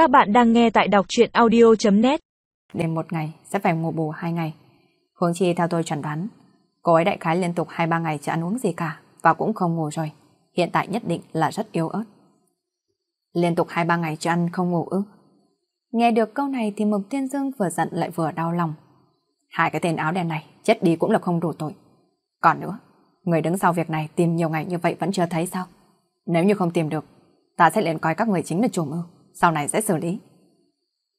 Các bạn đang nghe tại đọc truyện audio.net Đêm một ngày sẽ phải ngủ bù hai ngày. Hướng chi theo tôi chuẩn đoán, cô ấy đại khái liên tục hai ba ngày chưa ăn uống gì cả và cũng không ngủ rồi. Hiện tại nhất định là rất yếu ớt. Liên tục hai ba ngày chưa ăn không ngủ ư. Nghe được câu này thì Mục Thiên Dương vừa giận lại vừa đau lòng. Hai cái tên áo đen này chết đi cũng là không đủ tội. Còn nữa, người đứng sau việc này tìm nhiều ngày như vậy vẫn chưa thấy sao? Nếu như không tìm được, ta sẽ liền coi các người chính là chủ mưu, sau này sẽ xử lý.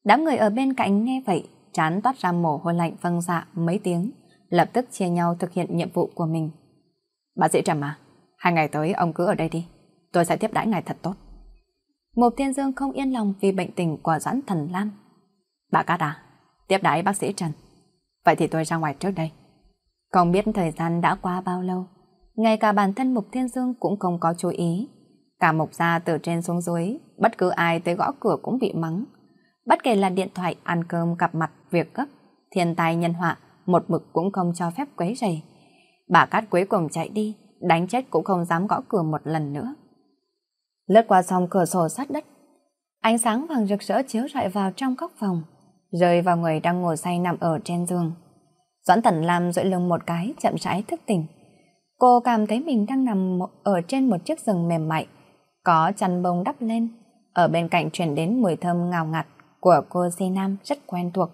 Đám người ở bên cạnh nghe vậy, chán toát ra mồ hôi lạnh vâng dạ mấy tiếng, lập tức chia nhau thực hiện nhiệm vụ của mình. Bác sĩ Trầm à, hai ngày tới ông cứ ở đây đi, tôi sẽ tiếp đãi ngài thật tốt. Một thiên dương không yên lòng vì bệnh tình của Doãn Thần Lam. Bà Cát à, tiếp đãi bác sĩ Trần. Vậy thì tôi ra ngoài trước đây. Không biết thời gian đã qua bao lâu, ngay cả bản thân Mục Thiên Dương cũng không có chú ý. Cả mộc gia từ trên xuống dưới, bất cứ ai tới gõ cửa cũng bị mắng. Bất kể là điện thoại, ăn cơm, gặp mặt, việc gấp, thiên tai nhân họa, một mực cũng không cho phép quấy rầy. Bà Cát cuối cùng chạy đi, đánh chết cũng không dám gõ cửa một lần nữa. Lướt qua xong cửa sổ sát đất, ánh sáng vàng rực rỡ chiếu rọi vào trong góc phòng, rơi vào người đang ngồi say nằm ở trên giường. Doãn Tần Lam duỗi lưng một cái, chậm rãi thức tỉnh. Cô cảm thấy mình đang nằm ở trên một chiếc giường mềm mại, có chăn bông đắp lên. Ở bên cạnh truyền đến mùi thơm ngào ngạt của cô Di Nam rất quen thuộc,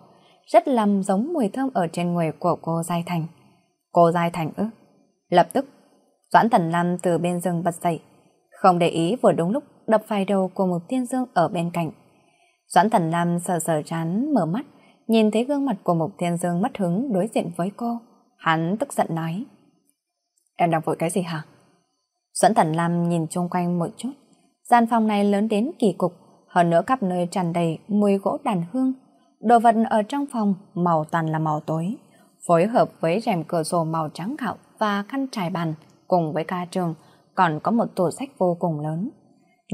rất làm giống mùi thơm ở trên người của cô Giai Thành. Cô Giai Thành ư? Lập tức, Doãn thần Lam từ bên giường bật dậy, không để ý vừa đúng lúc đập phải đầu của một thiên dương ở bên cạnh. Doãn thần Lam sờ sờ chán mở mắt, nhìn thấy gương mặt của Mục Thiên Dương mất hứng đối diện với cô. Hắn tức giận nói. Em đang vội cái gì hả? Dẫn Tần Lam nhìn chung quanh một chút. Gian phòng này lớn đến kỳ cục, hơn nữa khắp nơi tràn đầy mùi gỗ đàn hương. Đồ vật ở trong phòng màu toàn là màu tối, phối hợp với rèm cửa sổ màu trắng gạo và khăn trải bàn cùng với ca trường còn có một tủ sách vô cùng lớn.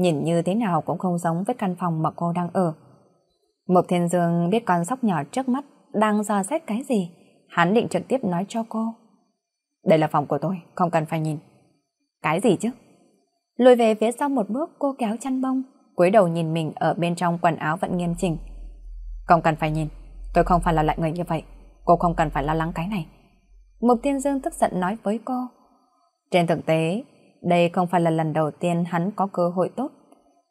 Nhìn như thế nào cũng không giống với căn phòng mà cô đang ở. Mục Thiên Dương biết con sóc nhỏ trước mắt đang dò xét cái gì, hắn định trực tiếp nói cho cô. Đây là phòng của tôi, không cần phải nhìn. Cái gì chứ? Lùi về phía sau một bước cô kéo chăn bông, cúi đầu nhìn mình ở bên trong quần áo vẫn nghiêm chỉnh. Không cần phải nhìn, tôi không phải là loại người như vậy, cô không cần phải lo lắng cái này. Mục Thiên Dương tức giận nói với cô. Trên thực tế, đây không phải là lần đầu tiên hắn có cơ hội tốt.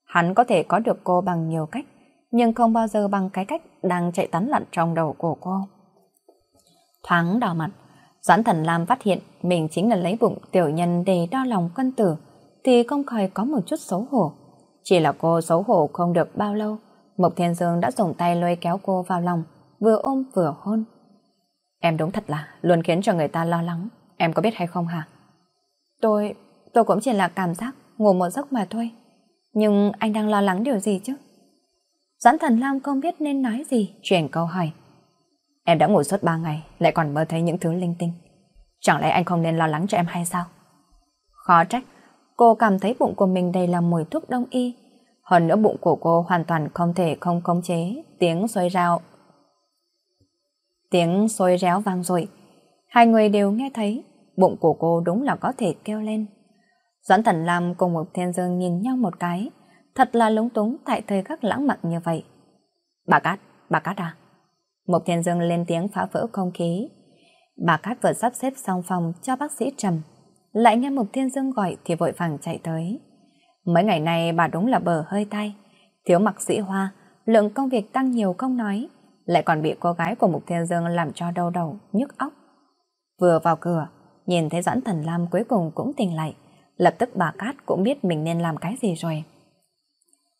Hắn có thể có được cô bằng nhiều cách, nhưng không bao giờ bằng cái cách đang chạy tán lặn trong đầu của cô. Thoáng đỏ mặt, Doãn Thần Lam phát hiện mình chính là lấy bụng tiểu nhân để đo lòng cân tử, thì không khỏi có một chút xấu hổ. Chỉ là cô xấu hổ không được bao lâu, Mộc Thiên Dương đã dùng tay lôi kéo cô vào lòng, vừa ôm vừa hôn. Em đúng thật là luôn khiến cho người ta lo lắng, em có biết hay không hả? Tôi, tôi cũng chỉ là cảm giác ngủ một giấc mà thôi. Nhưng anh đang lo lắng điều gì chứ? Doãn Thần Lam không biết nên nói gì, chuyển câu hỏi. Em đã ngủ suốt ba ngày, lại còn mơ thấy những thứ linh tinh. Chẳng lẽ anh không nên lo lắng cho em hay sao? Khó trách, cô cảm thấy bụng của mình đầy là mùi thuốc đông y. Hơn nữa bụng của cô hoàn toàn không thể không khống chế, tiếng xoay rào, Tiếng xôi réo vang rồi. Hai người đều nghe thấy, bụng của cô đúng là có thể kêu lên. Doãn Thần Lam cùng một thiên dương nhìn nhau một cái, thật là lúng túng tại thời khắc lãng mạn như vậy. Bà Cát, bà Cát à? Một thiên dương lên tiếng phá vỡ không khí. Bà Cát vừa sắp xếp xong phòng cho bác sĩ Trầm. Lại nghe Mục Thiên Dương gọi thì vội vàng chạy tới. Mấy ngày nay bà đúng là bờ hơi tay. Thiếu mặc sĩ hoa, lượng công việc tăng nhiều không nói, lại còn bị cô gái của Mục Thiên Dương làm cho đau đầu, nhức óc. Vừa vào cửa, nhìn thấy Doãn Thần Lam cuối cùng cũng tỉnh lại. Lập tức bà Cát cũng biết mình nên làm cái gì rồi.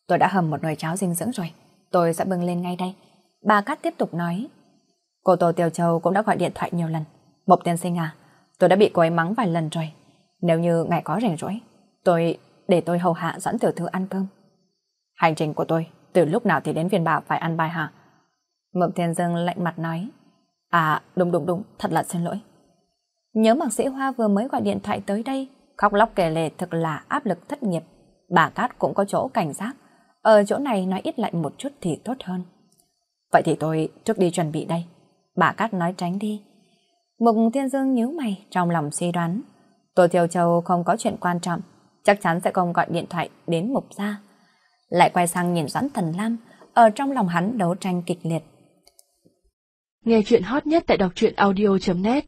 Tôi đã hầm một nồi cháo dinh dưỡng rồi, tôi sẽ bưng lên ngay đây. Bà Cát tiếp tục nói. Cô Tô Tiêu Châu cũng đã gọi điện thoại nhiều lần. Mộc tiên sinh à, tôi đã bị cô ấy mắng vài lần rồi. Nếu như ngài có rảnh rỗi, tôi để tôi hầu hạ dẫn tiểu thư ăn cơm. Hành trình của tôi, từ lúc nào thì đến viên bảo phải ăn bài hả? Mộc Thiên Dương lạnh mặt nói. À, đúng đúng đúng, thật là xin lỗi. Nhớ Mạc Sĩ Hoa vừa mới gọi điện thoại tới đây, khóc lóc kể lể thực là áp lực thất nghiệp. Bà Cát cũng có chỗ cảnh giác. Ở chỗ này nói ít lại một chút thì tốt hơn. Vậy thì tôi trước đi chuẩn bị đây. Bà Cát nói tránh đi. Mục Thiên Dương nhíu mày trong lòng suy đoán. Tô Thiều Châu không có chuyện quan trọng, chắc chắn sẽ không gọi điện thoại đến Mục gia. Lại quay sang nhìn Doãn Thần Lam, ở trong lòng hắn đấu tranh kịch liệt. Nghe chuyện hot nhất tại đọc truyện audio.net